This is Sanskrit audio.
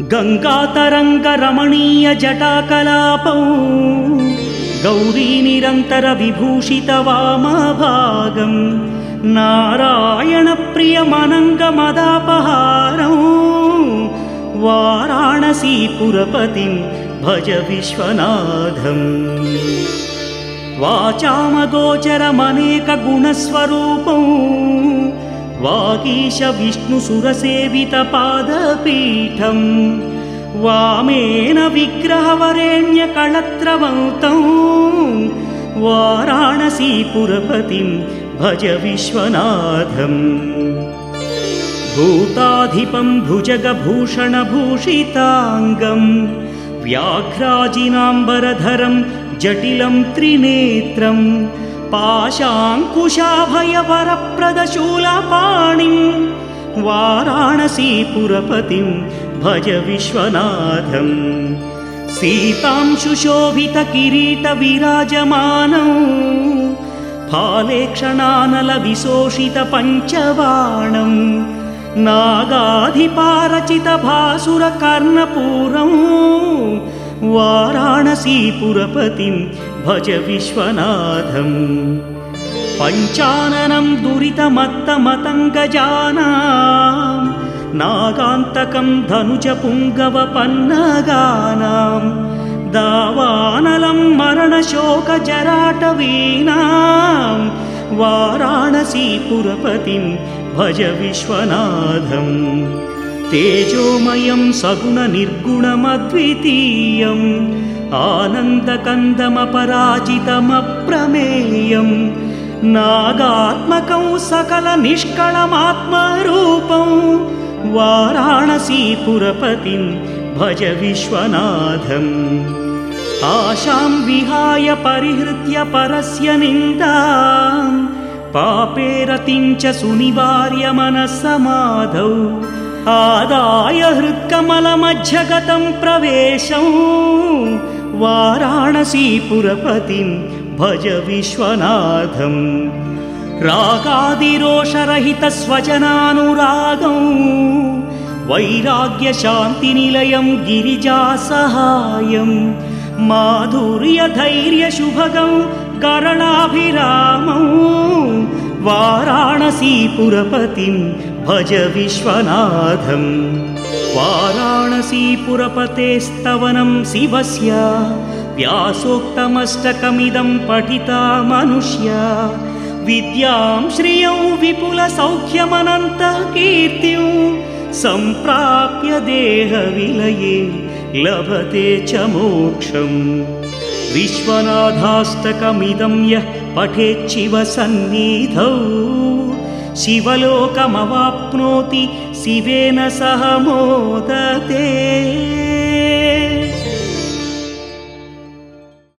गङ्गातरङ्गरमणीयजटाकलापौ गौरीनिरन्तरविभूषितवामभागम् नारायणप्रियमनङ्गमदापहारौ वाराणसीपुरपतिं भज विश्वनाथम्। वाचामगोचरमनेकगुणस्वरूपौ वागीशविष्णुसुरसेवितपादपीठम् वामेन विग्रहवरेण्यकळत्रवन्तौ वाराणसीपुरपतिं भज विश्वनाथम्। भूताधिपं भुजगभूषणभूषिताङ्गम्। व्याघ्राजिनाम्बरधरं जटिलं त्रिनेत्रम् पाशाङ्कुशाभयवरप्रदशूलपाणिं वाराणसीपुरपतिं भज विश्वनाथम्। सीतां सुशोभितकिरीटविराजमानौ फालेक्षणानलविशोषितपञ्चबाणम् नागाधिपारचितभासुरकर्णपूरम् वाराणसीपुरपतिं भज विश्वनाथम् पञ्चाननं दुरितमत्तमतङ्गजानां नागान्तकं धनुजपुङ्गवपन्नगानां दावानलं मरणशोकजराटवीनां वाराणसीपुरपतिं भज विश्वनाथम् तेजोमयं सगुणनिर्गुणमद्वितीयम् आनन्दकन्दमपराजितमप्रमेयं नागात्मकं सकलनिष्कळमात्मरूपं वाराणसीपुरपतिं भज विश्वनाथम्। आशां विहाय परिहृत्य परस्य निन्दाम् पापे रतिं च सुनिवार्य मनःसमाधौ आदाय हृत्कमलमध्यगतं प्रवेशं वाराणसीपुरपतिं भज विश्वनाथम् रागादिरोषरहितस्वजनानुरागौ वैराग्यशान्तिनिलयं गिरिजासहायम् माधुर्यधैर्यशुभगौ करणाभिरामौ वाराणसीपुरपतिं भज विश्वनाथम् वाराणसीपुरपतेस्तवनं शिवस्य व्यासोक्तमष्टकमिदं पठिता मनुष्या। विद्यां श्रियं विपुलसौख्यमनन्तः कीर्तिं सम्प्राप्य देहविलये लभते च मोक्षम्। विश्वनाथाष्टकमिदं यः पठेच्छिवसन्निधौ शिवलोकमवाप्नोति शिवेन सह मोदते